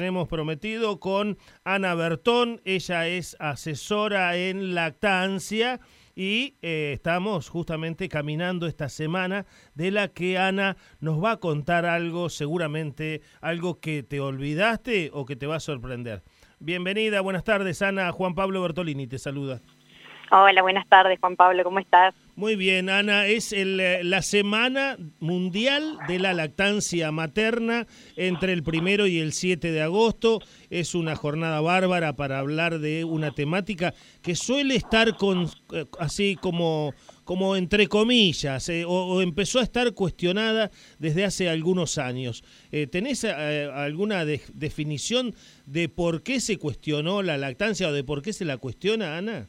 Tenemos prometido con Ana Bertón, ella es asesora en lactancia y eh, estamos justamente caminando esta semana de la que Ana nos va a contar algo, seguramente algo que te olvidaste o que te va a sorprender. Bienvenida, buenas tardes Ana, Juan Pablo Bertolini te saluda. Hola, buenas tardes Juan Pablo, ¿cómo estás? Muy bien, Ana, es el, eh, la Semana Mundial de la Lactancia Materna entre el primero y el 7 de agosto. Es una jornada bárbara para hablar de una temática que suele estar con, eh, así como, como entre comillas, eh, o, empezó a estar cuestionada desde hace algunos años. ¿Tenés alguna definición de por qué se cuestionó la lactancia o de por qué se la cuestiona, Ana?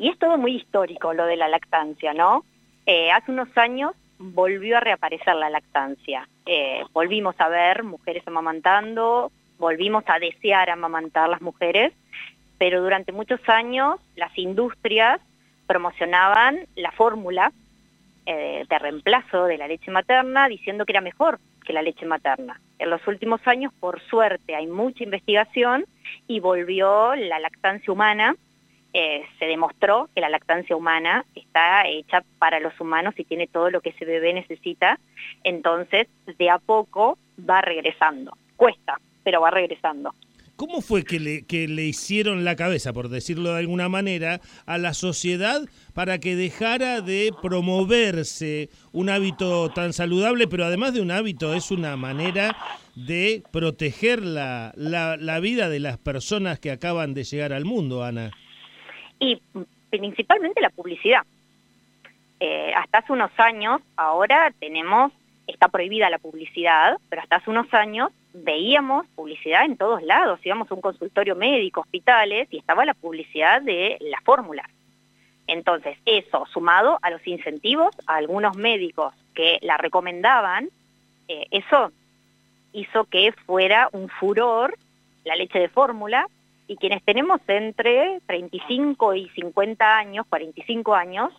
Y es todo muy histórico lo de la lactancia, ¿no? Eh, hace unos años volvió a reaparecer la lactancia. Eh, volvimos a ver mujeres amamantando, volvimos a desear amamantar las mujeres, pero durante muchos años las industrias promocionaban la fórmula eh, de reemplazo de la leche materna diciendo que era mejor que la leche materna. En los últimos años, por suerte, hay mucha investigación y volvió la lactancia humana eh, se demostró que la lactancia humana está hecha para los humanos y tiene todo lo que ese bebé necesita, entonces de a poco va regresando. Cuesta, pero va regresando. ¿Cómo fue que le, que le hicieron la cabeza, por decirlo de alguna manera, a la sociedad para que dejara de promoverse un hábito tan saludable, pero además de un hábito es una manera de proteger la, la, la vida de las personas que acaban de llegar al mundo, Ana? Y principalmente la publicidad. Eh, hasta hace unos años, ahora tenemos, está prohibida la publicidad, pero hasta hace unos años veíamos publicidad en todos lados, íbamos a un consultorio médico, hospitales, y estaba la publicidad de la fórmula. Entonces, eso sumado a los incentivos, a algunos médicos que la recomendaban, eh, eso hizo que fuera un furor la leche de fórmula, y quienes tenemos entre 35 y 50 años, 45 años,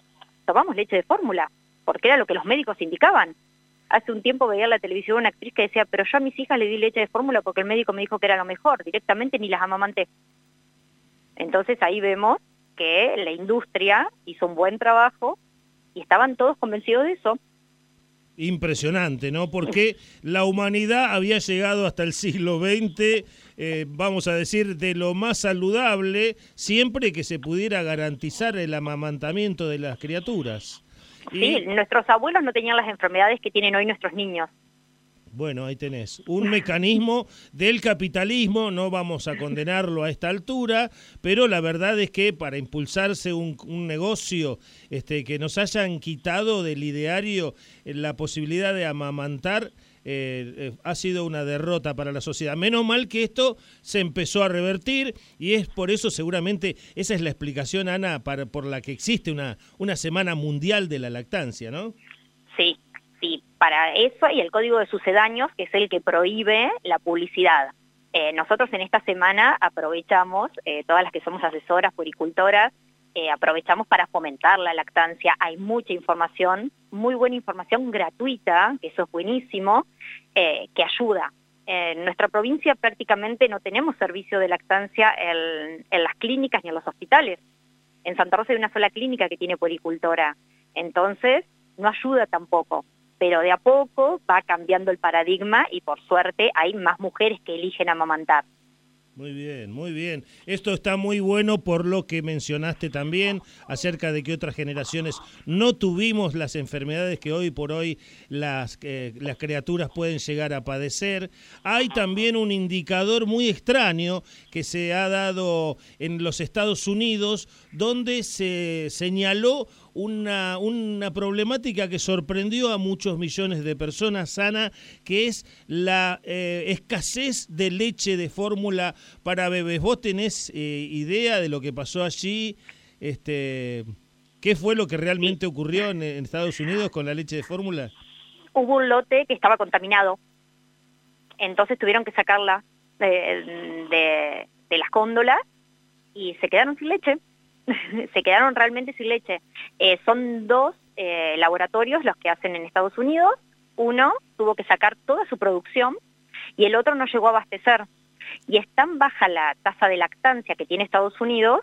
tomamos leche de fórmula, porque era lo que los médicos indicaban. Hace un tiempo veía en la televisión una actriz que decía, pero yo a mis hijas le di leche de fórmula porque el médico me dijo que era lo mejor, directamente ni las amamanté. Entonces ahí vemos que la industria hizo un buen trabajo y estaban todos convencidos de eso. Impresionante, ¿no? Porque la humanidad había llegado hasta el siglo XX eh, vamos a decir, de lo más saludable, siempre que se pudiera garantizar el amamantamiento de las criaturas. Sí, nuestros abuelos no tenían las enfermedades que tienen hoy nuestros niños. Bueno, ahí tenés. Un mecanismo del capitalismo, no vamos a condenarlo a esta altura, pero la verdad es que para impulsarse un, negocio este, que nos hayan quitado del ideario eh, la posibilidad de amamantar, eh, eh, ha sido una derrota para la sociedad. Menos mal que esto se empezó a revertir y es por eso seguramente esa es la explicación, Ana, para, por la que existe una, una Semana Mundial de la Lactancia, ¿no? Sí, sí, para eso y el Código de Sucedaños, que es el que prohíbe la publicidad. Eh, nosotros en esta semana aprovechamos, todas las que somos asesoras, puricultoras, eh, aprovechamos para fomentar la lactancia. Hay mucha información, muy buena información gratuita, que eso es buenísimo, eh, que ayuda. En nuestra provincia prácticamente no tenemos servicio de lactancia en, en, las clínicas ni en los hospitales. En Santa Rosa hay una sola clínica que tiene puericultora. Entonces, no ayuda tampoco. Pero de a poco va cambiando el paradigma y por suerte hay más mujeres que eligen amamantar. Muy bien, muy bien. Esto está muy bueno por lo que mencionaste también acerca de que otras generaciones no tuvimos las enfermedades que hoy por hoy las, eh, las criaturas pueden llegar a padecer. Hay también un indicador muy extraño que se ha dado en los Estados Unidos donde se señaló una, una problemática que sorprendió a muchos millones de personas, sana, que es la eh, escasez de leche de fórmula para bebés. ¿Vos tenés eh, idea de lo que pasó allí? Este, ¿Qué fue lo que realmente ocurrió en, Estados Unidos con la leche de fórmula? Hubo un lote que estaba contaminado, entonces tuvieron que sacarla de, de las cóndolas y se quedaron sin leche. se quedaron realmente sin leche. Eh, son dos eh, laboratorios los que hacen en Estados Unidos. Uno tuvo que sacar toda su producción y el otro no llegó a abastecer. Y es tan baja la tasa de lactancia que tiene Estados Unidos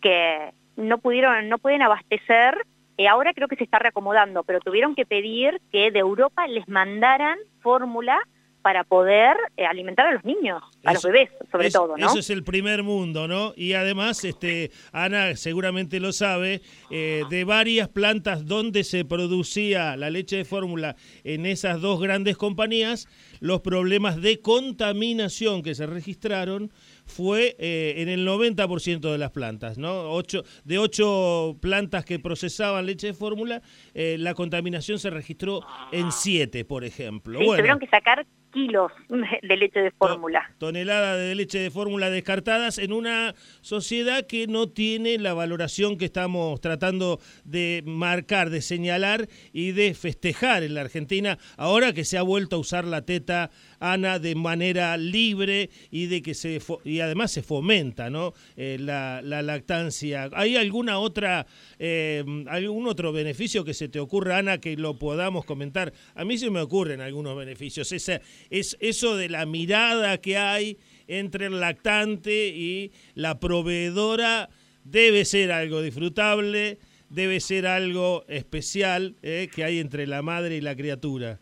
que no pudieron, no pueden abastecer, eh, ahora creo que se está reacomodando, pero tuvieron que pedir que de Europa les mandaran fórmula para poder eh, alimentar a los niños, a los bebés, sobre todo, ¿no? Eso es el primer mundo, ¿no? Y además, este, Ana seguramente lo sabe, eh, de varias plantas donde se producía la leche de fórmula en esas dos grandes compañías, los problemas de contaminación que se registraron fue eh, en el 90% de las plantas, ¿no? Ocho, de ocho plantas que procesaban leche de fórmula, la contaminación se registró en siete, por ejemplo. Sí, tuvieron que sacar kilos de leche de fórmula. Toneladas de leche de fórmula descartadas en una sociedad que no tiene la valoración que estamos tratando de marcar, de señalar y de festejar en la Argentina, ahora que se ha vuelto a usar la teta Ana de manera libre y de que se y además se fomenta ¿no? Eh, la, lactancia. ¿Hay alguna otra eh, algún otro beneficio que se te ocurra, Ana, que lo podamos comentar? A mí se me ocurren algunos beneficios. Esa, es eso de la mirada que hay entre el lactante y la proveedora debe ser algo disfrutable, debe ser algo especial eh, que hay entre la madre y la criatura.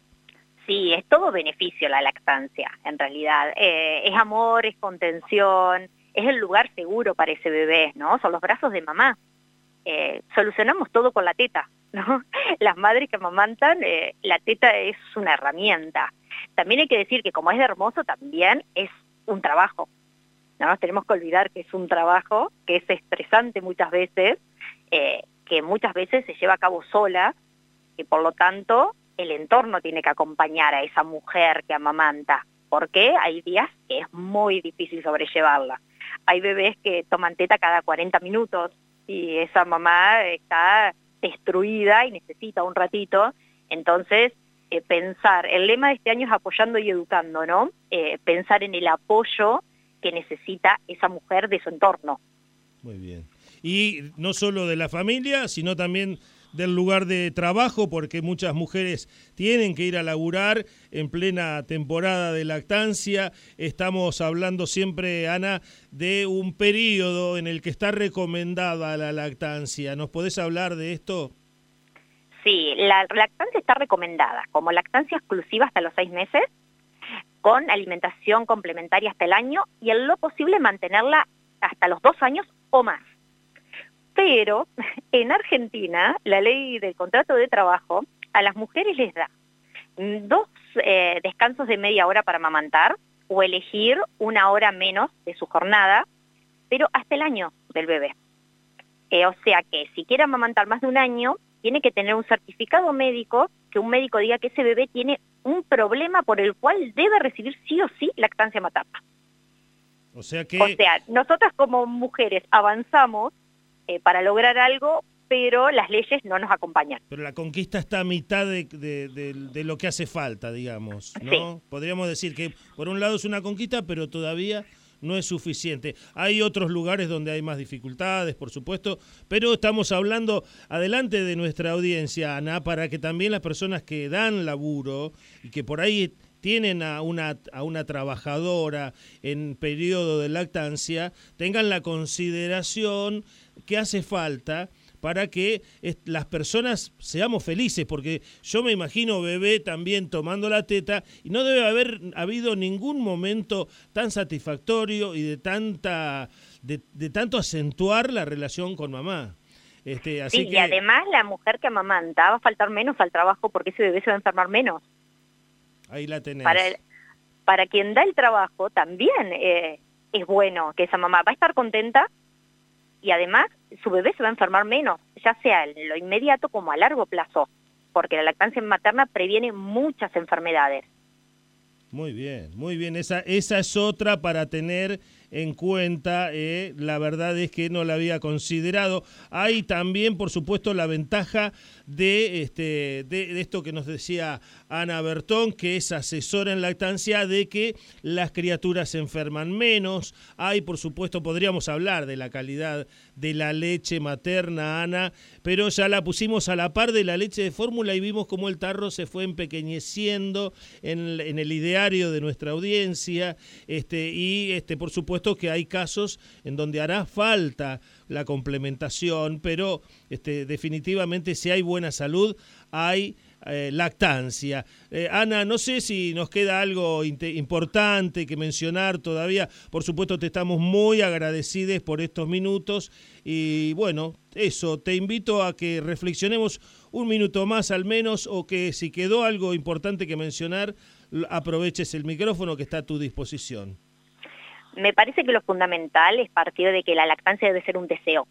Sí, es todo beneficio la lactancia, en realidad. Eh, es amor, es contención, es el lugar seguro para ese bebé, ¿no? Son los brazos de mamá. Eh, solucionamos todo con la teta, ¿no? Las madres que amamantan, eh, la teta es una herramienta. También hay que decir que como es hermoso, también es un trabajo. No nos tenemos que olvidar que es un trabajo, que es estresante muchas veces, que muchas veces se lleva a cabo sola, y por lo tanto el entorno tiene que acompañar a esa mujer que amamanta, porque hay días que es muy difícil sobrellevarla. Hay bebés que toman teta cada 40 minutos y esa mamá está destruida y necesita un ratito. Entonces, eh, pensar, el lema de este año es apoyando y educando, ¿no? Eh, pensar en el apoyo que necesita esa mujer de su entorno. Muy bien. Y no solo de la familia, sino también del lugar de trabajo, porque muchas mujeres tienen que ir a laburar en plena temporada de lactancia. Estamos hablando siempre, Ana, de un periodo en el que está recomendada la lactancia. ¿Nos podés hablar de esto? Sí, la lactancia está recomendada como lactancia exclusiva hasta los seis meses, con alimentación complementaria hasta el año y en lo posible mantenerla hasta los dos años o más. Pero en Argentina, la ley del contrato de trabajo a las mujeres les da dos eh, descansos de media hora para amamantar o elegir una hora menos de su jornada, pero hasta el año del bebé. Eh, o sea que si quiere amamantar más de un año, tiene que tener un certificado médico, que un médico diga que ese bebé tiene un problema por el cual debe recibir sí o sí lactancia materna. O sea que... O sea, nosotras como mujeres avanzamos eh, para lograr algo, pero las leyes no nos acompañan. Pero la conquista está a mitad de, lo que hace falta, digamos, ¿no? Podríamos decir que por un lado es una conquista, pero todavía no es suficiente. Hay otros lugares donde hay más dificultades, por supuesto, pero estamos hablando adelante de nuestra audiencia, Ana, para que también las personas que dan laburo y que por ahí tienen a una, a una trabajadora en periodo de lactancia, tengan la consideración que hace falta para que las personas seamos felices, porque yo me imagino bebé también tomando la teta y no debe haber habido ningún momento tan satisfactorio y de tanta de, tanto acentuar la relación con mamá. Este, así sí, y además la mujer que amamanta va a faltar menos al trabajo porque ese bebé se va a enfermar menos. Ahí la tenés. Para, para quien da el trabajo también eh, es bueno que esa mamá va a estar contenta y además su bebé se va a enfermar menos, ya sea en lo inmediato como a largo plazo, porque la lactancia materna previene muchas enfermedades. Muy bien, muy bien. Esa, esa es otra para tener en cuenta. Eh, la verdad es que no la había considerado. Hay también, por supuesto, la ventaja de, este, de, esto que nos decía Ana Bertón, que es asesora en lactancia, de que las criaturas se enferman menos. Hay, por supuesto, podríamos hablar de la calidad de la leche materna, Ana, pero ya la pusimos a la par de la leche de fórmula y vimos cómo el tarro se fue empequeñeciendo en, en el de nuestra audiencia. Este, y, este, por supuesto, que hay casos en donde hará falta la complementación, pero este, definitivamente si hay buena salud, hay eh, lactancia. Eh, Ana, no sé si nos queda algo importante que mencionar todavía. Por supuesto, te estamos muy agradecidos por estos minutos y bueno, eso, te invito a que reflexionemos un minuto más al menos o que si quedó algo importante que mencionar, aproveches el micrófono que está a tu disposición. Me parece que lo fundamental es partir de que la lactancia debe ser un deseo,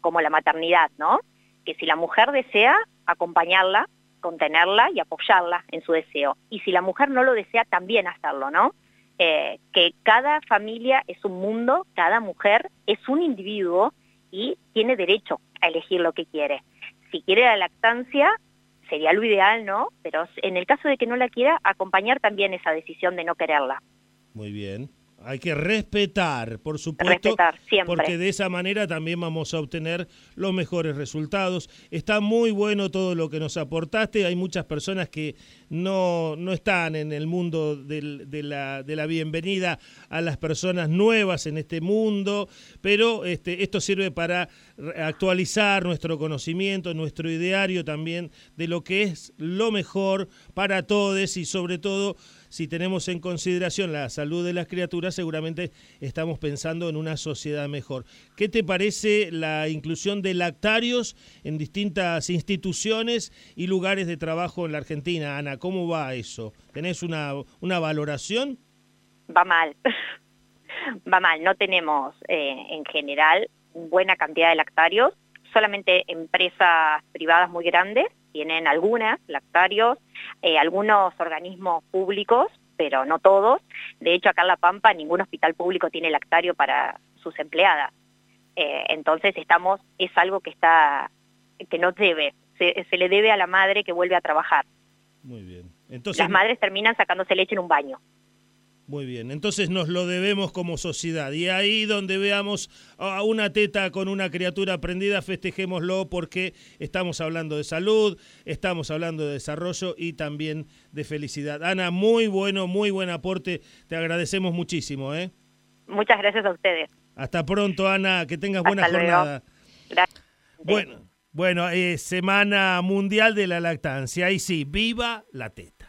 como la maternidad, ¿no? Que si la mujer desea, acompañarla, contenerla y apoyarla en su deseo. Y si la mujer no lo desea, también hacerlo, ¿no? Eh, que cada familia es un mundo, cada mujer es un individuo y tiene derecho a elegir lo que quiere. Si quiere la lactancia, sería lo ideal, ¿no? Pero en el caso de que no la quiera, acompañar también esa decisión de no quererla. Muy bien. Hay que respetar, por supuesto, porque de esa manera también vamos a obtener los mejores resultados. Está muy bueno todo lo que nos aportaste. Hay muchas personas que no, no están en el mundo de, la, de la bienvenida a las personas nuevas en este mundo, pero este, esto sirve para actualizar nuestro conocimiento, nuestro ideario también de lo que es lo mejor para todos y sobre todo si tenemos en consideración la salud de las criaturas, seguramente estamos pensando en una sociedad mejor. ¿Qué te parece la inclusión de lactarios en distintas instituciones y lugares de trabajo en la Argentina? Ana, ¿cómo va eso? ¿Tenés una, una valoración? Va mal. va mal. No tenemos eh, en general buena cantidad de lactarios. Solamente empresas privadas muy grandes tienen algunas lactarios eh, algunos organismos públicos, pero no todos. De hecho, acá en La Pampa ningún hospital público tiene lactario para sus empleadas. Eh, entonces estamos, es algo que está, que no debe, se, se, le debe a la madre que vuelve a trabajar. Muy bien. Entonces, Las madres terminan sacándose leche en un baño. Muy bien, entonces nos lo debemos como sociedad. Y ahí donde veamos a una teta con una criatura prendida, festejémoslo porque estamos hablando de salud, estamos hablando de desarrollo y también de felicidad. Ana, muy bueno, muy buen aporte. Te agradecemos muchísimo. ¿eh? Muchas gracias a ustedes. Hasta pronto, Ana. Que tengas buena jornada. Gracias. Bueno, bueno eh, Semana Mundial de la Lactancia. Ahí sí, viva la teta.